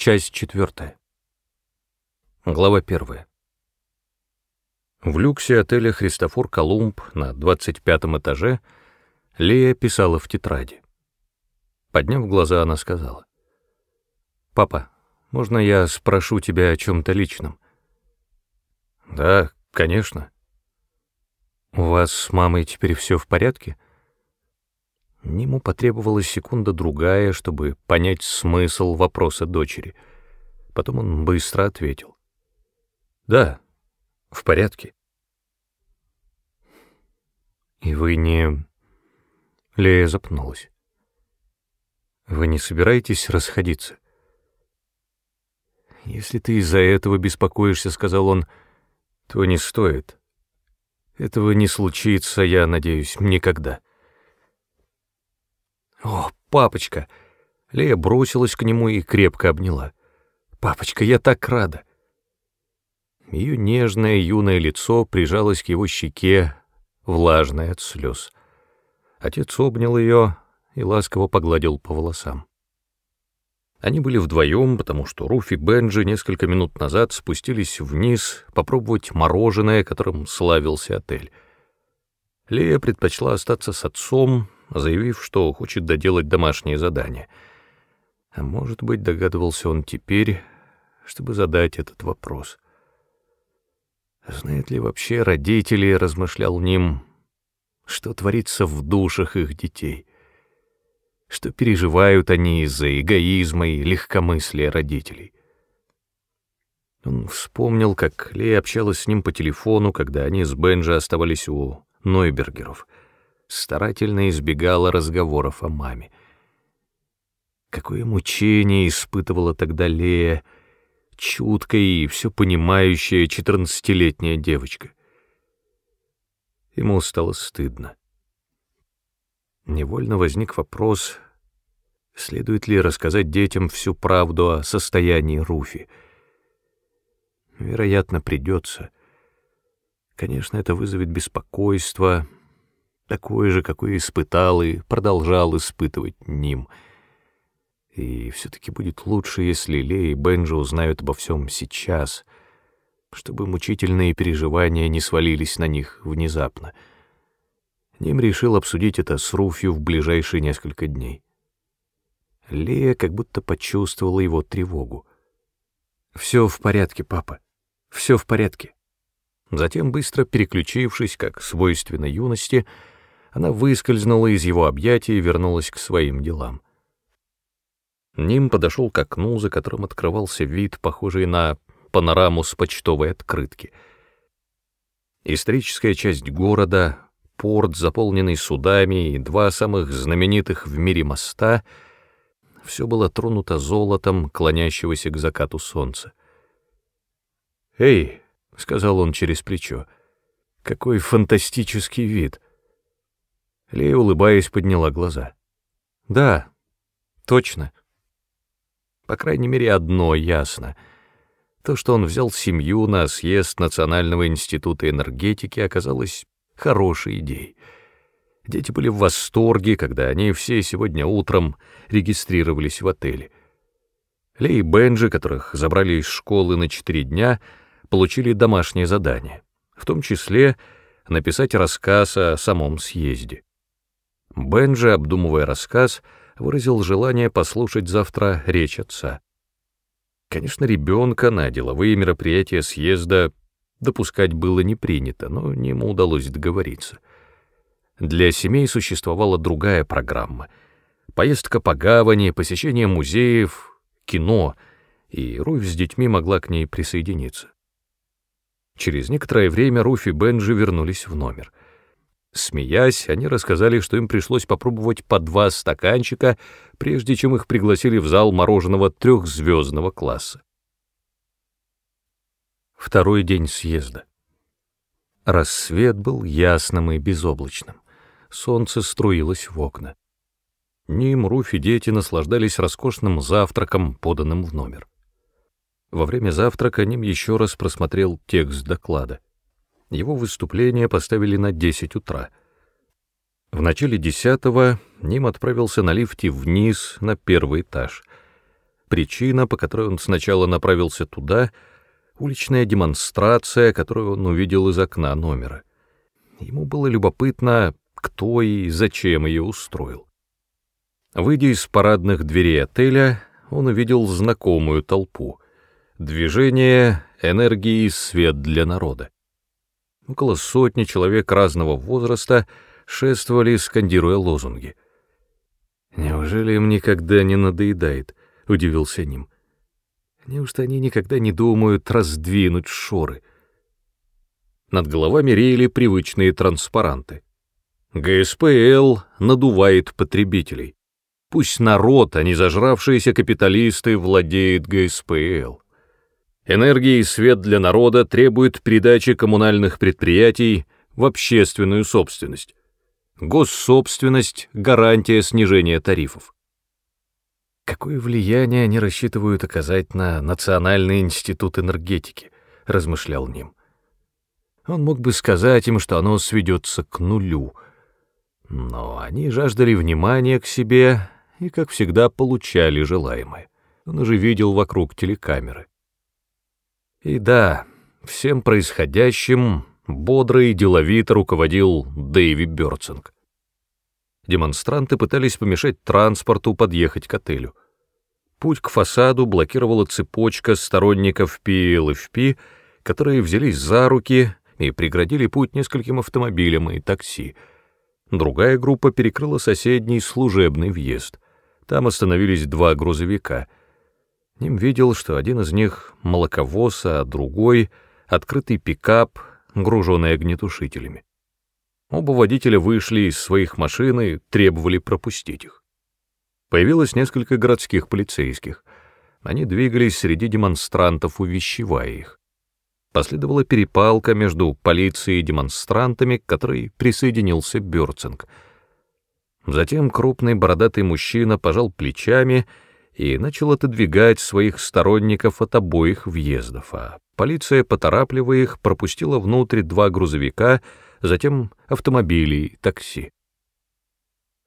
Часть четвертая. Глава первая. В люксе отеля «Христофор Колумб» на 25 этаже Лея писала в тетради. Подняв глаза, она сказала. «Папа, можно я спрошу тебя о чем-то личном?» «Да, конечно». «У вас с мамой теперь все в порядке?» Ниму потребовалась секунда-другая, чтобы понять смысл вопроса дочери. Потом он быстро ответил. «Да, в порядке». «И вы не...» Лея запнулась. «Вы не собираетесь расходиться?» «Если ты из-за этого беспокоишься, — сказал он, — то не стоит. Этого не случится, я надеюсь, никогда». «О, папочка!» Лея бросилась к нему и крепко обняла. «Папочка, я так рада!» Ее нежное юное лицо прижалось к его щеке, влажное от слез. Отец обнял ее и ласково погладил по волосам. Они были вдвоем, потому что Руф и Бенджи несколько минут назад спустились вниз попробовать мороженое, которым славился отель. Лея предпочла остаться с отцом, заявив, что хочет доделать домашнее задание. А может быть, догадывался он теперь, чтобы задать этот вопрос. Знают ли вообще родители, размышлял Ним, что творится в душах их детей? Что переживают они из-за эгоизма и легкомыслия родителей? Он вспомнил, как Лея общалась с ним по телефону, когда они с Бенджи оставались у Нойбергеров — старательно избегала разговоров о маме. Какое мучение испытывала тогда Лея, чуткая и все понимающая четырнадцатилетняя девочка. Ему стало стыдно. Невольно возник вопрос, следует ли рассказать детям всю правду о состоянии Руфи. Вероятно, придется. Конечно, это вызовет беспокойство, такой же, какой испытал и продолжал испытывать Ним. И все-таки будет лучше, если Лея и Бенджи узнают обо всем сейчас, чтобы мучительные переживания не свалились на них внезапно. Ним решил обсудить это с Руфью в ближайшие несколько дней. Лея как будто почувствовала его тревогу. «Все в порядке, папа, все в порядке». Затем, быстро переключившись, как свойственно юности, — она выскользнула из его объятий и вернулась к своим делам. Ним подошел к окну, за которым открывался вид, похожий на панораму с почтовой открытки. Историческая часть города, порт, заполненный судами, и два самых знаменитых в мире моста — все было тронуто золотом, клонящегося к закату солнца. «Эй!» — сказал он через плечо. «Какой фантастический вид!» Лея, улыбаясь, подняла глаза. «Да, точно. По крайней мере, одно ясно. То, что он взял семью на съезд Национального института энергетики, оказалось хорошей идеей. Дети были в восторге, когда они все сегодня утром регистрировались в отеле. Лей и Бенджи, которых забрали из школы на четыре дня, получили домашнее задание, в том числе написать рассказ о самом съезде. Бенджи, обдумывая рассказ, выразил желание послушать завтра речь отца. Конечно, ребенка на деловые мероприятия съезда допускать было не принято, но ему удалось договориться. Для семей существовала другая программа. Поездка по гавани, посещение музеев, кино, и Руфь с детьми могла к ней присоединиться. Через некоторое время Руфь и Бенджи вернулись в номер — Смеясь, они рассказали, что им пришлось попробовать по два стаканчика, прежде чем их пригласили в зал мороженого трехзвездного класса. Второй день съезда. Рассвет был ясным и безоблачным. Солнце струилось в окна. Ним, Руф и дети наслаждались роскошным завтраком, поданным в номер. Во время завтрака Ним еще раз просмотрел текст доклада — его выступление поставили на 10 утра. В начале десятого Ним отправился на лифте вниз на первый этаж. причина, по которой он сначала направился туда, уличная демонстрация, которую он увидел из окна номера. Ему было любопытно, кто и зачем ее устроил. Выйдя из парадных дверей отеля, он увидел знакомую толпу. Движение энергии и свет для народа. Около сотни человек разного возраста шествовали, скандируя лозунги. «Неужели им никогда не надоедает?» — удивился Ним. «Неужто они никогда не думают раздвинуть шоры?» Над головами реяли привычные транспаранты. ГСПЛ надувает потребителей. Пусть народ, а не зажравшиеся капиталисты, владеет ГСПЛ. Энергия и свет для народа требуют передачи коммунальных предприятий в общественную собственность. Госсобственность — гарантия снижения тарифов. Какое влияние они рассчитывают оказать на Национальный институт энергетики, размышлял Ним. Он мог бы сказать им, что оно сведется к нулю. Но они жаждали внимания к себе и, как всегда, получали желаемое. Он уже видел вокруг телекамеры. И да, всем происходящим бодро и деловито руководил Дэйви Бёрцинг. Демонстранты пытались помешать транспорту подъехать к отелю. Путь к фасаду блокировала цепочка сторонников PLFP, которые взялись за руки и преградили путь нескольким автомобилям и такси. Другая группа перекрыла соседний служебный въезд. Там остановились два грузовика. Ним видел, что один из них — молоковоз, а другой — открытый пикап, груженный огнетушителями. Оба водителя вышли из своих машин и требовали пропустить их. Появилось несколько городских полицейских. Они двигались среди демонстрантов, увещевая их. Последовала перепалка между полицией и демонстрантами, к которой присоединился Бёрцинг. Затем крупный бородатый мужчина пожал плечами и начал отодвигать своих сторонников от обоих въездов, а полиция, поторапливая их, пропустила внутрь два грузовика, затем автомобили и такси.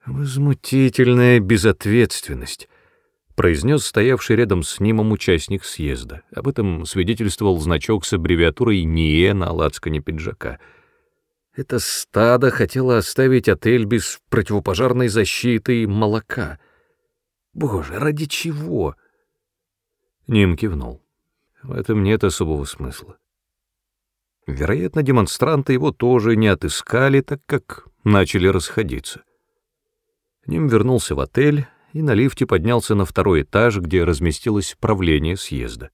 Возмутительная безответственность, произнес стоявший рядом с ним участник съезда. Об этом свидетельствовал значок с аббревиатурой НИЭ на лацкане пиджака. Это стадо хотело оставить отель без противопожарной защиты и молока. Боже, ради чего? Ним кивнул. В этом нет особого смысла. Вероятно, демонстранты его тоже не отыскали, так как начали расходиться. Ним вернулся в отель, и на лифте поднялся на второй этаж, где разместилось правление съезда.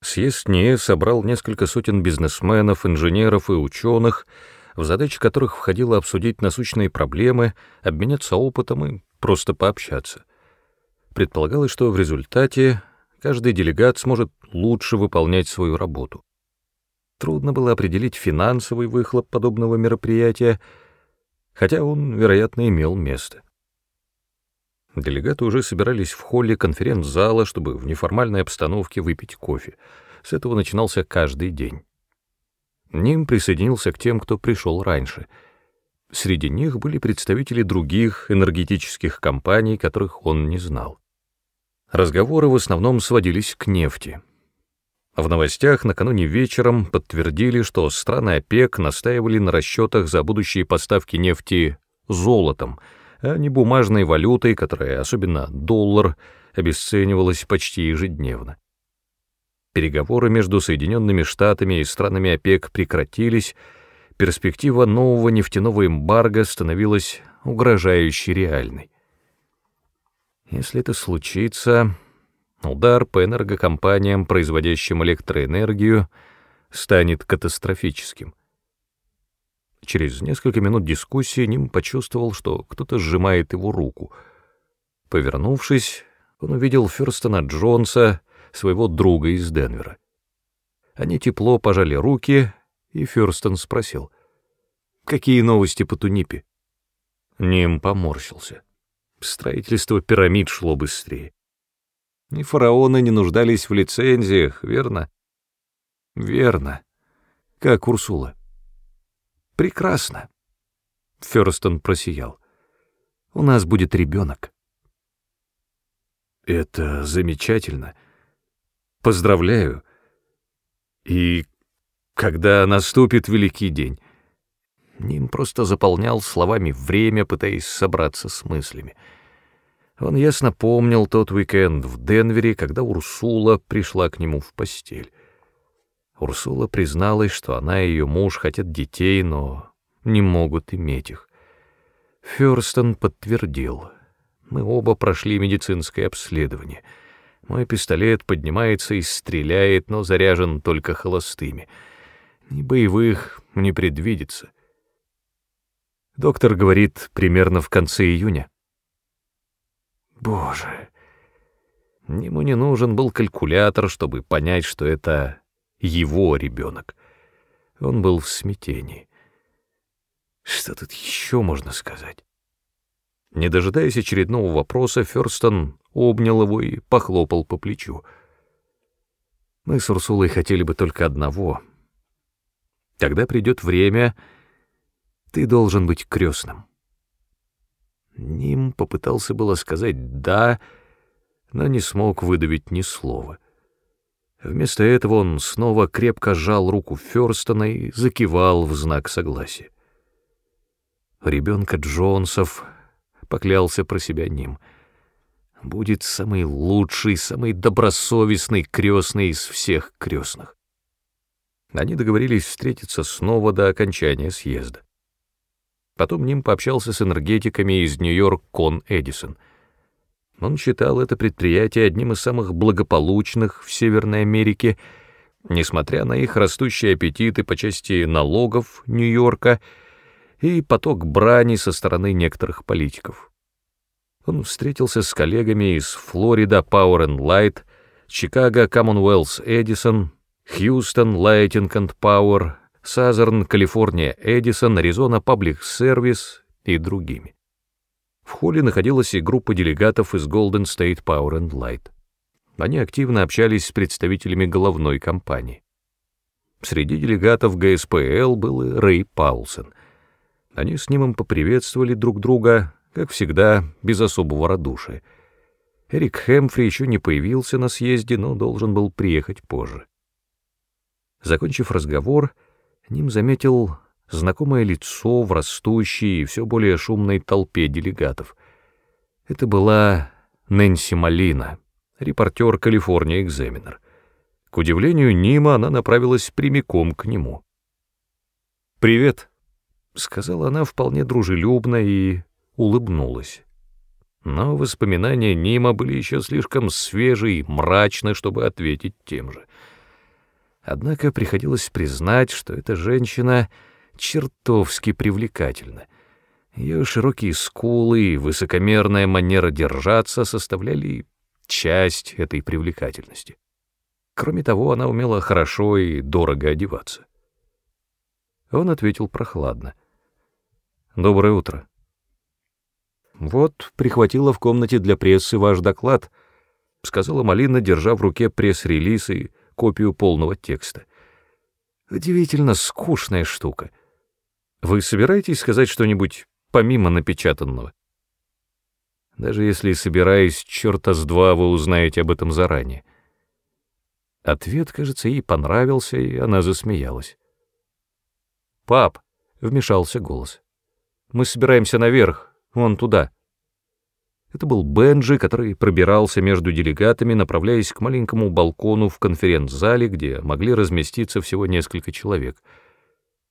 Съезд НИЭ собрал несколько сотен бизнесменов, инженеров и ученых, в задачи которых входило обсудить насущные проблемы, обменяться опытом и просто пообщаться. Предполагалось, что в результате каждый делегат сможет лучше выполнять свою работу. Трудно было определить финансовый выхлоп подобного мероприятия, хотя он, вероятно, имел место. Делегаты уже собирались в холле конференц-зала, чтобы в неформальной обстановке выпить кофе. С этого начинался каждый день. Ним присоединился к тем, кто пришел раньше. Среди них были представители других энергетических компаний, которых он не знал. Разговоры в основном сводились к нефти. В новостях накануне вечером подтвердили, что страны ОПЕК настаивали на расчетах за будущие поставки нефти золотом — а не бумажной валютой, которая, особенно доллар, обесценивалась почти ежедневно. Переговоры между Соединенными Штатами и странами ОПЕК прекратились, перспектива нового нефтяного эмбарго становилась угрожающе реальной. Если это случится, удар по энергокомпаниям, производящим электроэнергию, станет катастрофическим. Через несколько минут дискуссии Ним почувствовал, что кто-то сжимает его руку. Повернувшись, он увидел Ферстона Джонса, своего друга из Денвера. Они тепло пожали руки, и Ферстон спросил, «Какие новости по Тунипе?» Ним поморщился. Строительство пирамид шло быстрее. И фараоны не нуждались в лицензиях, верно? Верно. Как Урсула. Прекрасно. Ферстон просиял. У нас будет ребенок. Это замечательно. Поздравляю. И когда наступит великий день? Ним просто заполнял словами время, пытаясь собраться с мыслями. Он ясно помнил тот уикенд в Денвере, когда Урсула пришла к нему в постель. Урсула призналась, что она и ее муж хотят детей, но не могут иметь их. Фёрстон подтвердил. Мы оба прошли медицинское обследование. Мой пистолет поднимается и стреляет, но заряжен только холостыми. Ни боевых не предвидится. Доктор говорит, примерно в конце июня. Боже, ему не нужен был калькулятор, чтобы понять, что это его ребенок. Он был в смятении. Что тут еще можно сказать? Не дожидаясь очередного вопроса, Ферстон обнял его и похлопал по плечу. Мы с Урсулой хотели бы только одного. Когда придет время, ты должен быть крестным. Ним попытался было сказать «да», но не смог выдавить ни слова. Вместо этого он снова крепко сжал руку Фёрстона и закивал в знак согласия. Ребенка Джонсов поклялся про себя Ним. Будет самый лучший, самый добросовестный крестный из всех крестных. Они договорились встретиться снова до окончания съезда. Потом Ним пообщался с энергетиками из Нью-Йорк Кон Эдисон. Он считал это предприятие одним из самых благополучных в Северной Америке, несмотря на их растущие аппетиты по части налогов Нью-Йорка и поток брани со стороны некоторых политиков. Он встретился с коллегами из Флорида Power and Light, Чикаго Commonwealth Edison, Хьюстон Lighting and Power, Сазерн, Калифорния, Эдисон, Аризона, Паблик Сервис и другими. В холле находилась и группа делегатов из Golden State Power and Light. Они активно общались с представителями головной компании. Среди делегатов ГСПЛ был и Рэй Паулсон. Они с ним поприветствовали друг друга, как всегда, без особого радушия. Эрик Хэмфри еще не появился на съезде, но должен был приехать позже. Закончив разговор, Ним заметил знакомое лицо в растущей и все более шумной толпе делегатов. Это была Нэнси Малина, репортер «Калифорния Экзаменер». К удивлению Нима, она направилась прямиком к нему. «Привет», — сказала она вполне дружелюбно и улыбнулась. Но воспоминания Нима были еще слишком свежие и мрачны, чтобы ответить тем же — Однако приходилось признать, что эта женщина чертовски привлекательна. Ее широкие скулы и высокомерная манера держаться составляли часть этой привлекательности. Кроме того, она умела хорошо и дорого одеваться. Он ответил прохладно. «Доброе утро». «Вот, прихватила в комнате для прессы ваш доклад», — сказала Малина, держа в руке пресс-релиз и копию полного текста. Удивительно скучная штука. Вы собираетесь сказать что-нибудь помимо напечатанного? Даже если собираюсь, черта с два вы узнаете об этом заранее. Ответ, кажется, ей понравился, и она засмеялась. «Пап», — вмешался голос, — «мы собираемся наверх, вон туда». Это был Бенджи, который пробирался между делегатами, направляясь к маленькому балкону в конференц-зале, где могли разместиться всего несколько человек.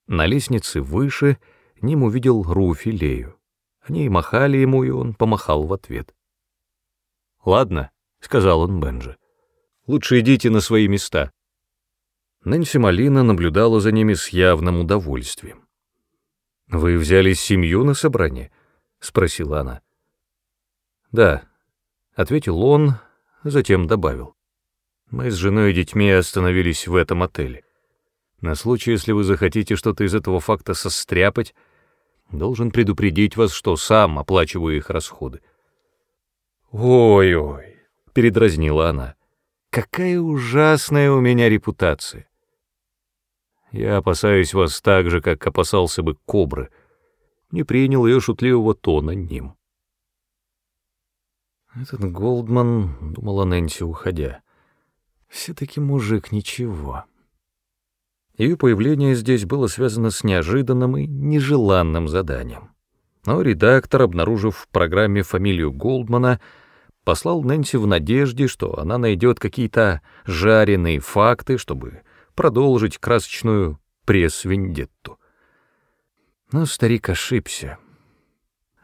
На лестнице выше Ним увидел Руфи Лею. Они махали ему, и он помахал в ответ. «Ладно», — сказал он Бенджи, — «лучше идите на свои места». Нэнси Малина наблюдала за ними с явным удовольствием. «Вы взяли семью на собрание?» — спросила она. «Да», — ответил он, затем добавил. «Мы с женой и детьми остановились в этом отеле. На случай, если вы захотите что-то из этого факта состряпать, должен предупредить вас, что сам оплачиваю их расходы». «Ой-ой», — передразнила она, — «какая ужасная у меня репутация». Я опасаюсь вас так же, как опасался бы кобры. Не принял ее шутливого тона ним. Этот Голдман, думала Нэнси, уходя, все-таки мужик ничего. Ее появление здесь было связано с неожиданным и нежеланным заданием. Но редактор, обнаружив в программе фамилию Голдмана, послал Нэнси в надежде, что она найдет какие-то жареные факты, чтобы продолжить красочную пресс-вендетту. Но старик ошибся.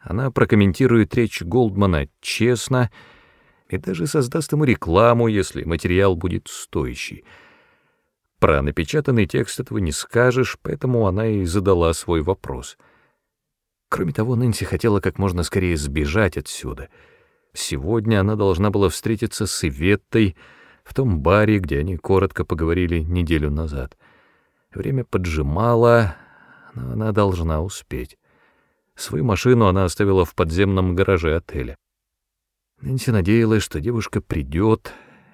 Она прокомментирует речь Голдмана честно и даже создаст ему рекламу, если материал будет стоящий. Про напечатанный текст этого не скажешь, поэтому она и задала свой вопрос. Кроме того, Нэнси хотела как можно скорее сбежать отсюда. Сегодня она должна была встретиться с Иветтой в том баре, где они коротко поговорили неделю назад. Время поджимало, но она должна успеть. Свою машину она оставила в подземном гараже отеля. Нэнси надеялась, что девушка придет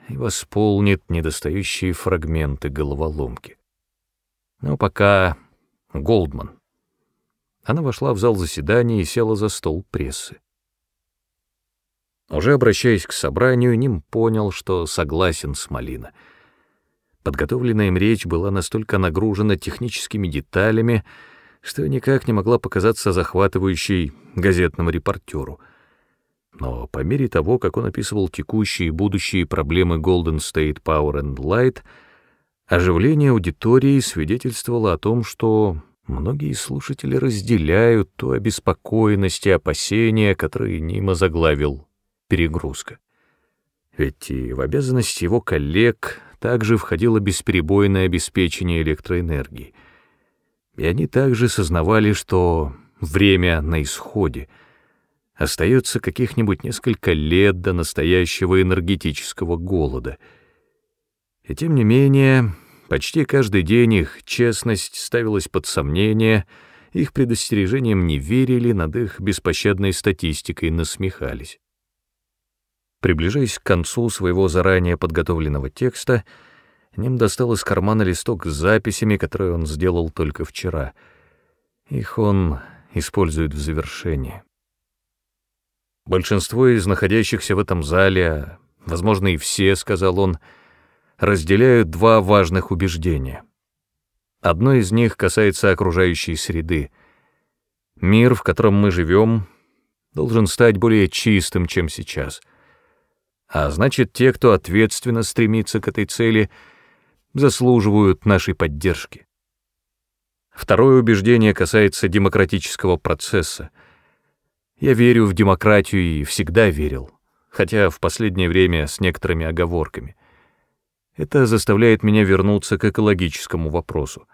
и восполнит недостающие фрагменты головоломки. Но пока Голдман. Она вошла в зал заседаний и села за стол прессы. Уже обращаясь к собранию, Ним понял, что согласен с Малина. Подготовленная им речь была настолько нагружена техническими деталями, что никак не могла показаться захватывающей газетному репортеру. Но по мере того, как он описывал текущие и будущие проблемы Golden State Power and Light, оживление аудитории свидетельствовало о том, что многие слушатели разделяют ту обеспокоенность и опасения, которые Нима заглавил «перегрузка». Ведь и в обязанности его коллег также входило бесперебойное обеспечение электроэнергии — и они также сознавали, что время на исходе. Остается каких-нибудь несколько лет до настоящего энергетического голода. И тем не менее, почти каждый день их честность ставилась под сомнение, их предостережениям не верили, над их беспощадной статистикой насмехались. Приближаясь к концу своего заранее подготовленного текста, Ним достал из кармана листок с записями, которые он сделал только вчера. Их он использует в завершении. Большинство из находящихся в этом зале, возможно, и все, сказал он, разделяют два важных убеждения. Одно из них касается окружающей среды. Мир, в котором мы живем, должен стать более чистым, чем сейчас. А значит, те, кто ответственно стремится к этой цели — заслуживают нашей поддержки. Второе убеждение касается демократического процесса. Я верю в демократию и всегда верил, хотя в последнее время с некоторыми оговорками. Это заставляет меня вернуться к экологическому вопросу.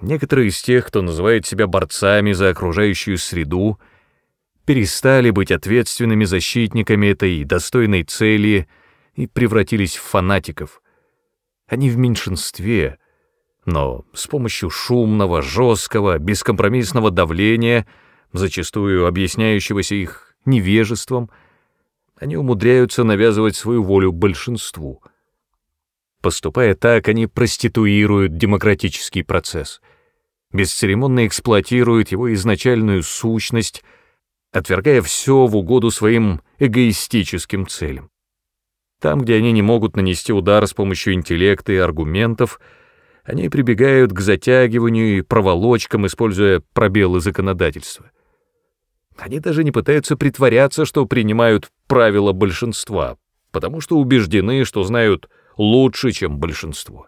Некоторые из тех, кто называет себя борцами за окружающую среду, перестали быть ответственными защитниками этой достойной цели и превратились в фанатиков — они в меньшинстве, но с помощью шумного, жесткого, бескомпромиссного давления, зачастую объясняющегося их невежеством, они умудряются навязывать свою волю большинству. Поступая так, они проституируют демократический процесс, бесцеремонно эксплуатируют его изначальную сущность, отвергая все в угоду своим эгоистическим целям. Там, где они не могут нанести удар с помощью интеллекта и аргументов, они прибегают к затягиванию и проволочкам, используя пробелы законодательства. Они даже не пытаются притворяться, что принимают правила большинства, потому что убеждены, что знают лучше, чем большинство.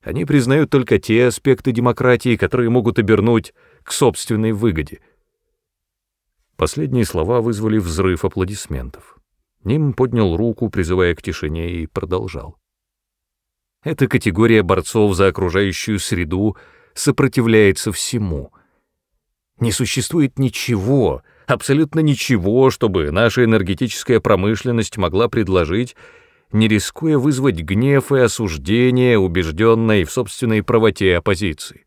Они признают только те аспекты демократии, которые могут обернуть к собственной выгоде. Последние слова вызвали взрыв аплодисментов. Ним поднял руку, призывая к тишине, и продолжал. Эта категория борцов за окружающую среду сопротивляется всему. Не существует ничего, абсолютно ничего, чтобы наша энергетическая промышленность могла предложить, не рискуя вызвать гнев и осуждение, убежденной в собственной правоте оппозиции.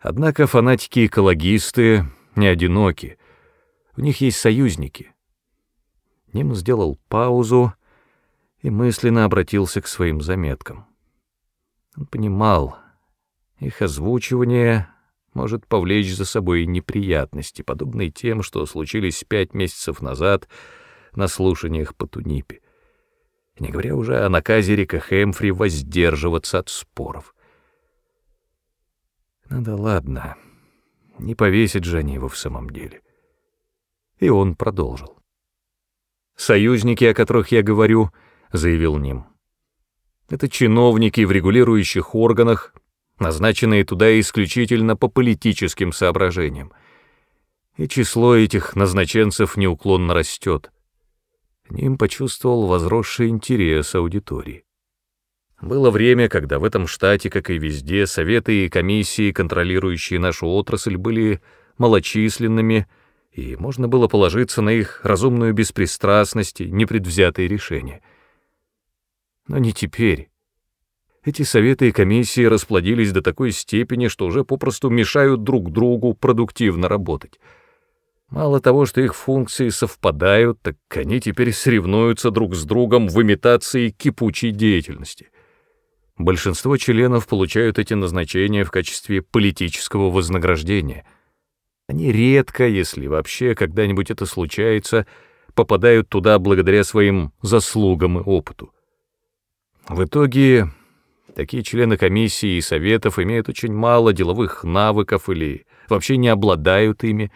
Однако фанатики-экологисты не одиноки, у них есть союзники. Ним сделал паузу и мысленно обратился к своим заметкам. Он понимал, их озвучивание может повлечь за собой неприятности, подобные тем, что случились пять месяцев назад на слушаниях по Тунипе. Не говоря уже о наказе Рика Хэмфри воздерживаться от споров. Ну да ладно, не повесить же они его в самом деле. И он продолжил. «Союзники, о которых я говорю, — заявил Ним, — это чиновники в регулирующих органах, назначенные туда исключительно по политическим соображениям. И число этих назначенцев неуклонно растет. Ним почувствовал возросший интерес аудитории. Было время, когда в этом штате, как и везде, советы и комиссии, контролирующие нашу отрасль, были малочисленными, и можно было положиться на их разумную беспристрастность и непредвзятые решения. Но не теперь. Эти советы и комиссии расплодились до такой степени, что уже попросту мешают друг другу продуктивно работать. Мало того, что их функции совпадают, так они теперь соревнуются друг с другом в имитации кипучей деятельности. Большинство членов получают эти назначения в качестве политического вознаграждения. Они редко, если вообще когда-нибудь это случается, попадают туда благодаря своим заслугам и опыту. В итоге Такие члены комиссии и советов имеют очень мало деловых навыков или вообще не обладают ими,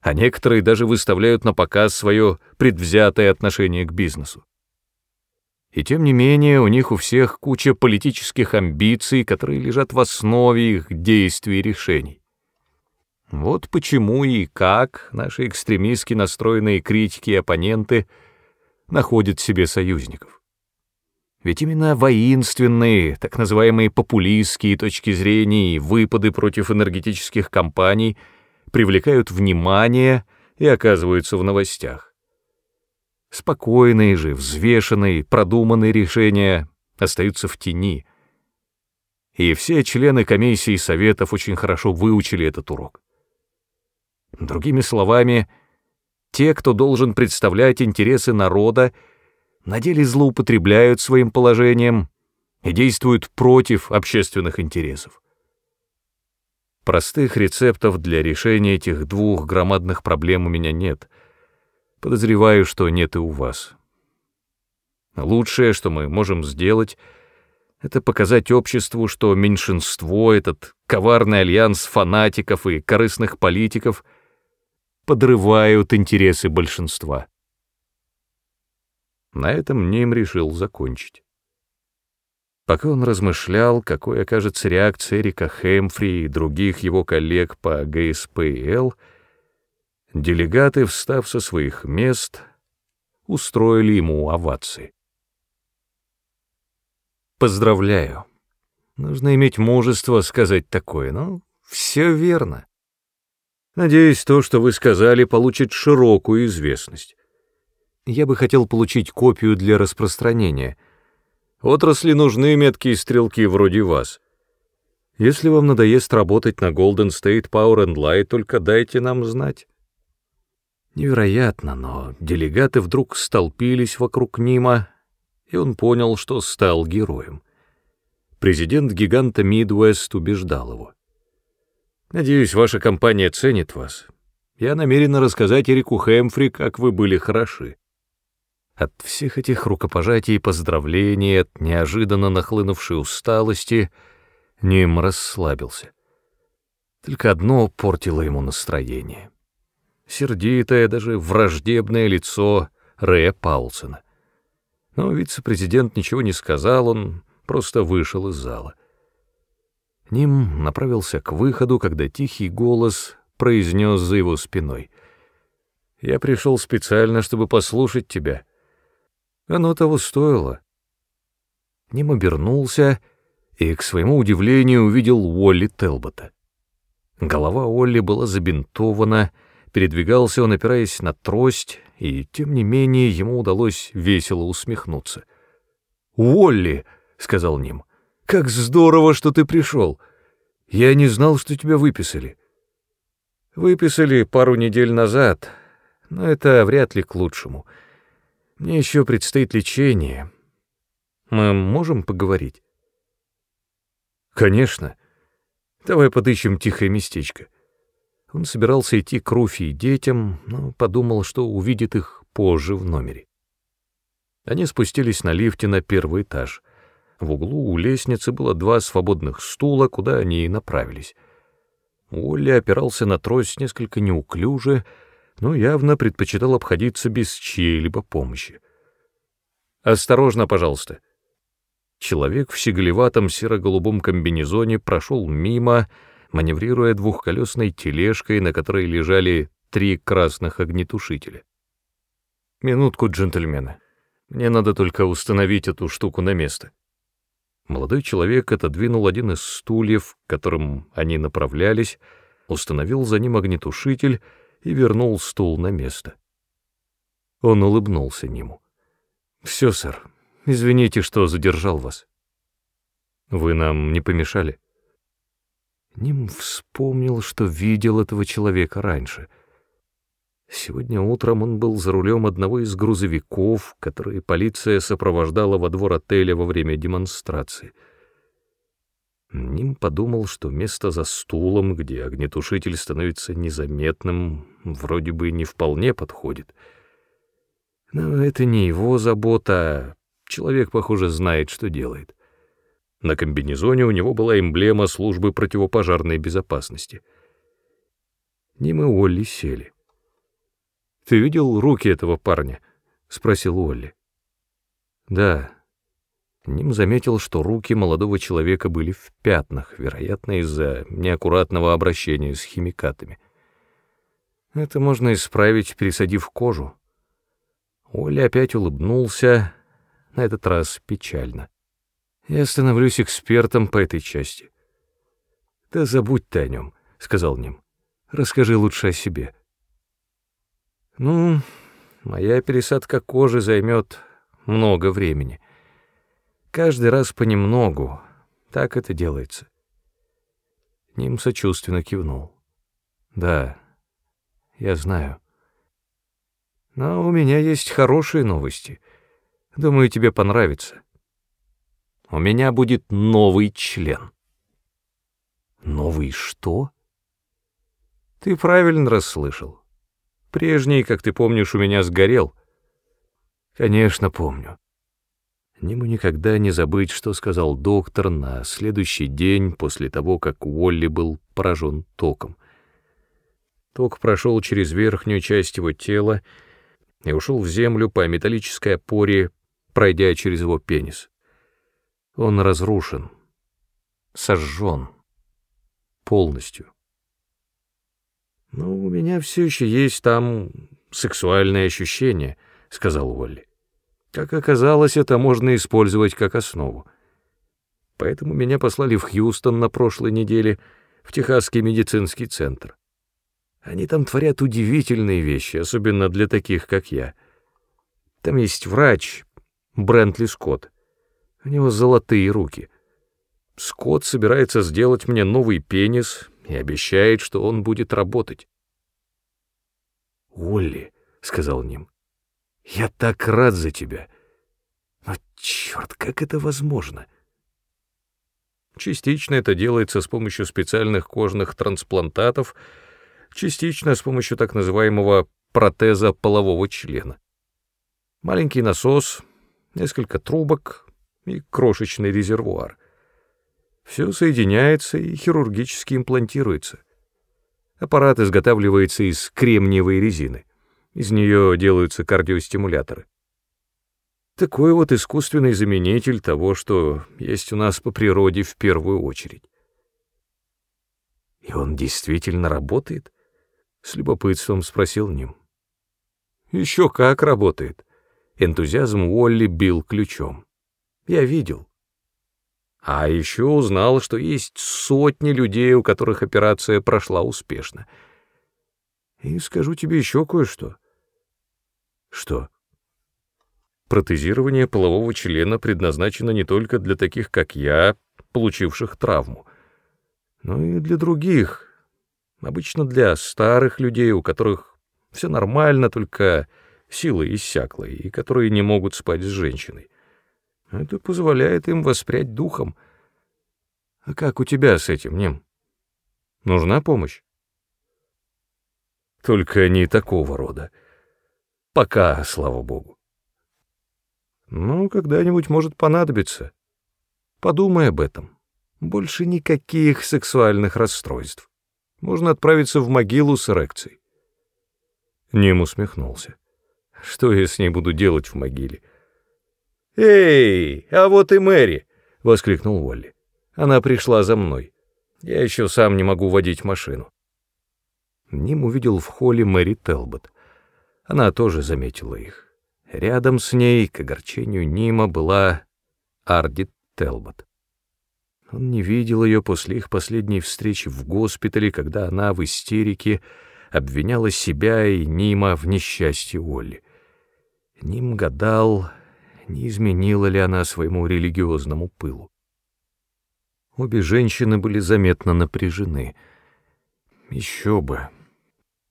а некоторые даже выставляют на показ свое предвзятое отношение к бизнесу. И тем не менее у них у всех куча политических амбиций, которые лежат в основе их действий и решений. Вот почему и как наши экстремистски настроенные критики и оппоненты находят себе союзников. Ведь именно воинственные, так называемые популистские точки зрения и выпады против энергетических компаний привлекают внимание и оказываются в новостях. Спокойные же, взвешенные, продуманные решения остаются в тени. И все члены комиссии советов очень хорошо выучили этот урок. Другими словами, те, кто должен представлять интересы народа, на деле злоупотребляют своим положением и действуют против общественных интересов. Простых рецептов для решения этих двух громадных проблем у меня нет. Подозреваю, что нет и у вас. Лучшее, что мы можем сделать, это показать обществу, что меньшинство, этот коварный альянс фанатиков и корыстных политиков подрывают интересы большинства. На этом Ним решил закончить. Пока он размышлял, какой окажется реакция Эрика Хэмфри и других его коллег по ГСПЛ, делегаты, встав со своих мест, устроили ему овации. «Поздравляю. Нужно иметь мужество сказать такое, но все верно. Надеюсь, то, что вы сказали, получит широкую известность. Я бы хотел получить копию для распространения. Отрасли нужны меткие стрелки вроде вас. Если вам надоест работать на Golden State Power and Light, только дайте нам знать. Невероятно, но делегаты вдруг столпились вокруг Нима, и он понял, что стал героем. Президент гиганта Midwest убеждал его. «Надеюсь, ваша компания ценит вас. Я намерен рассказать Эрику Хэмфри, как вы были хороши». От всех этих рукопожатий и поздравлений, от неожиданно нахлынувшей усталости, Ним расслабился. Только одно портило ему настроение. Сердитое, даже враждебное лицо Рэя Паулсона. Но вице-президент ничего не сказал, он просто вышел из зала. Ним направился к выходу, когда тихий голос произнес за его спиной. «Я пришел специально, чтобы послушать тебя». Оно того стоило. Ним обернулся и, к своему удивлению, увидел Уолли Телбота. Голова Олли была забинтована, передвигался он, опираясь на трость, и, тем не менее, ему удалось весело усмехнуться. «Уолли!» — сказал Ним. «Как здорово, что ты пришел! Я не знал, что тебя выписали». «Выписали пару недель назад, но это вряд ли к лучшему». Мне еще предстоит лечение. Мы можем поговорить? Конечно. Давай подыщем тихое местечко. Он собирался идти к Руфи и детям, но подумал, что увидит их позже в номере. Они спустились на лифте на первый этаж. В углу у лестницы было два свободных стула, куда они и направились. Уолли опирался на трость несколько неуклюже, но явно предпочитал обходиться без чьей-либо помощи. «Осторожно, пожалуйста». Человек в щеголеватом серо-голубом комбинезоне прошел мимо, маневрируя двухколесной тележкой, на которой лежали три красных огнетушителя. «Минутку, джентльмены. Мне надо только установить эту штуку на место». Молодой человек отодвинул один из стульев, к которым они направлялись, установил за ним огнетушитель и вернул стул на место. Он улыбнулся нему. «Все, сэр. Извините, что задержал вас. Вы нам не помешали?» Ним вспомнил, что видел этого человека раньше. Сегодня утром он был за рулем одного из грузовиков, которые полиция сопровождала во двор отеля во время демонстрации. Ним подумал, что место за стулом, где огнетушитель становится незаметным, вроде бы не вполне подходит. Но это не его забота, человек, похоже, знает, что делает. На комбинезоне у него была эмблема службы противопожарной безопасности. Ним и Олли сели. «Ты видел руки этого парня?» — спросил Уолли. «Да». Ним заметил, что руки молодого человека были в пятнах, вероятно, из-за неаккуратного обращения с химикатами. Это можно исправить, пересадив кожу. Уолли опять улыбнулся, на этот раз печально. «Я становлюсь экспертом по этой части». «Да забудь ты о нем», — сказал Ним. «Расскажи лучше о себе». Ну, моя пересадка кожи займет много времени. Каждый раз понемногу. Так это делается. Ним сочувственно кивнул. Да, я знаю. Но у меня есть хорошие новости. Думаю, тебе понравится. У меня будет новый член. Новый что? Ты правильно расслышал. Прежний, как ты помнишь, у меня сгорел. Конечно, помню. Ниму никогда не забыть, что сказал доктор на следующий день после того, как Уолли был поражен током. Ток прошел через верхнюю часть его тела и ушел в землю по металлической опоре, пройдя через его пенис. Он разрушен, сожжен полностью. «Ну, у меня все еще есть там сексуальные ощущения», — сказал Уолли. «Как оказалось, это можно использовать как основу. Поэтому меня послали в Хьюстон на прошлой неделе, в Техасский медицинский центр. Они там творят удивительные вещи, особенно для таких, как я. Там есть врач, Брентли Скотт. У него золотые руки. Скотт собирается сделать мне новый пенис и обещает, что он будет работать. «Олли», — сказал Ним, — «я так рад за тебя. Но, черт, как это возможно?» Частично это делается с помощью специальных кожных трансплантатов, частично с помощью так называемого протеза полового члена. Маленький насос, несколько трубок и крошечный резервуар — все соединяется и хирургически имплантируется. Аппарат изготавливается из кремниевой резины. Из нее делаются кардиостимуляторы. Такой вот искусственный заменитель того, что есть у нас по природе в первую очередь. И он действительно работает? С любопытством спросил Ним. Еще как работает. Энтузиазм Уолли бил ключом. Я видел. А еще узнал, что есть сотни людей, у которых операция прошла успешно. И скажу тебе еще кое-что. Что? Протезирование полового члена предназначено не только для таких, как я, получивших травму, но и для других, обычно для старых людей, у которых все нормально, только сила иссякла, и которые не могут спать с женщиной. Это позволяет им воспрять духом. А как у тебя с этим, Нем? Нужна помощь? Только не такого рода. Пока, слава богу. Ну, когда-нибудь может понадобиться. Подумай об этом. Больше никаких сексуальных расстройств. Можно отправиться в могилу с эрекцией. Ним усмехнулся. Что я с ней буду делать в могиле? «Эй, а вот и Мэри!» — воскликнул Уолли. Она пришла за мной. Я еще сам не могу водить машину. Ним увидел в холле Мэри Телбот. Она тоже заметила их. Рядом с ней, к огорчению Нима, была Ардит Телбот. Он не видел ее после их последней встречи в госпитале, когда она в истерике обвиняла себя и Нима в несчастье Олли. Ним гадал, не изменила ли она своему религиозному пылу. Обе женщины были заметно напряжены. Еще бы.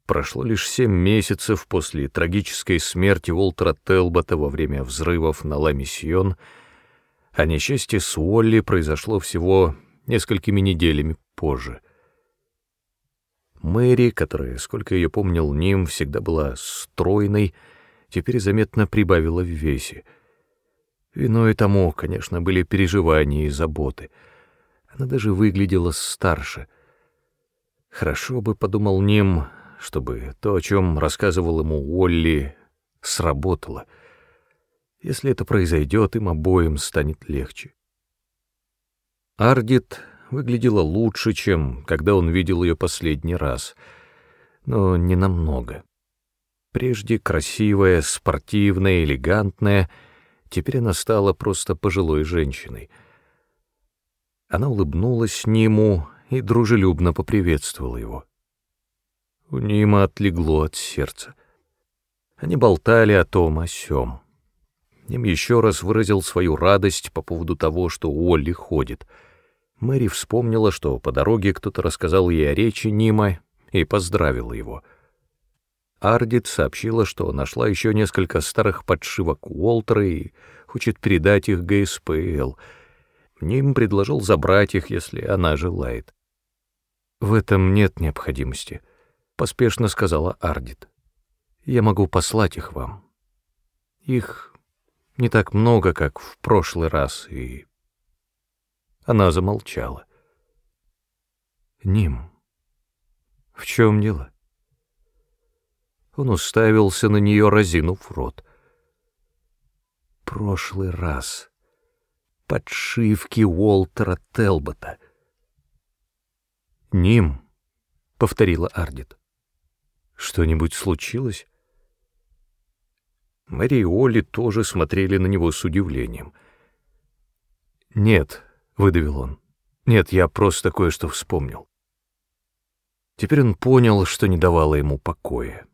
Прошло лишь семь месяцев после трагической смерти Уолтера Телбота во время взрывов на Ла-Миссион, а несчастье с Уолли произошло всего несколькими неделями позже. Мэри, которая, сколько ее помнил Ним, всегда была стройной, теперь заметно прибавила в весе. Виной тому, конечно, были переживания и заботы — она даже выглядела старше. Хорошо бы, подумал Ним, чтобы то, о чем рассказывал ему Уолли, сработало. Если это произойдет, им обоим станет легче. Ардит выглядела лучше, чем когда он видел ее последний раз, но не намного. Прежде красивая, спортивная, элегантная, теперь она стала просто пожилой женщиной — она улыбнулась Ниму и дружелюбно поприветствовала его. У Нима отлегло от сердца. Они болтали о том, о сём. Ним еще раз выразил свою радость по поводу того, что Уолли ходит. Мэри вспомнила, что по дороге кто-то рассказал ей о речи Нима и поздравила его. Ардит сообщила, что нашла еще несколько старых подшивок Уолтера и хочет передать их ГСПЛ — Ним предложил забрать их, если она желает. «В этом нет необходимости», — поспешно сказала Ардит. «Я могу послать их вам. Их не так много, как в прошлый раз, и...» Она замолчала. «Ним, в чем дело?» Он уставился на нее, разинув рот. «Прошлый раз...» подшивки Уолтера Телбота. «Ним», — повторила Ардит. «Что-нибудь случилось?» Мэри и Олли тоже смотрели на него с удивлением. «Нет», — выдавил он, — «нет, я просто кое-что вспомнил». Теперь он понял, что не давало ему покоя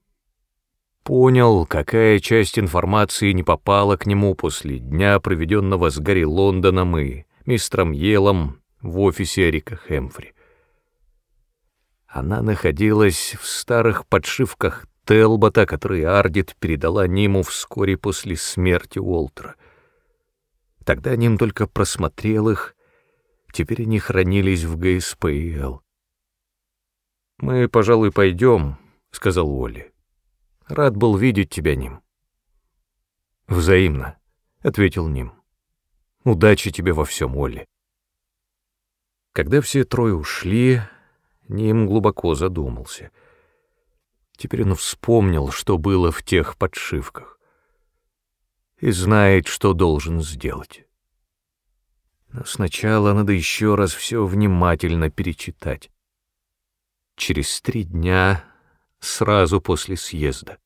понял, какая часть информации не попала к нему после дня, проведенного с Гарри Лондоном и мистером Елом в офисе Эрика Хэмфри. Она находилась в старых подшивках Телбота, которые Ардит передала Ниму вскоре после смерти Уолтера. Тогда Ним только просмотрел их, теперь они хранились в ГСПЛ. «Мы, пожалуй, пойдем», — сказал Уолли. Рад был видеть тебя, Ним. Взаимно, ответил Ним. Удачи тебе во всем, Олли. Когда все трое ушли, Ним глубоко задумался. Теперь он вспомнил, что было в тех подшивках, и знает, что должен сделать. Но сначала надо еще раз все внимательно перечитать. Через три дня сразу после съезда.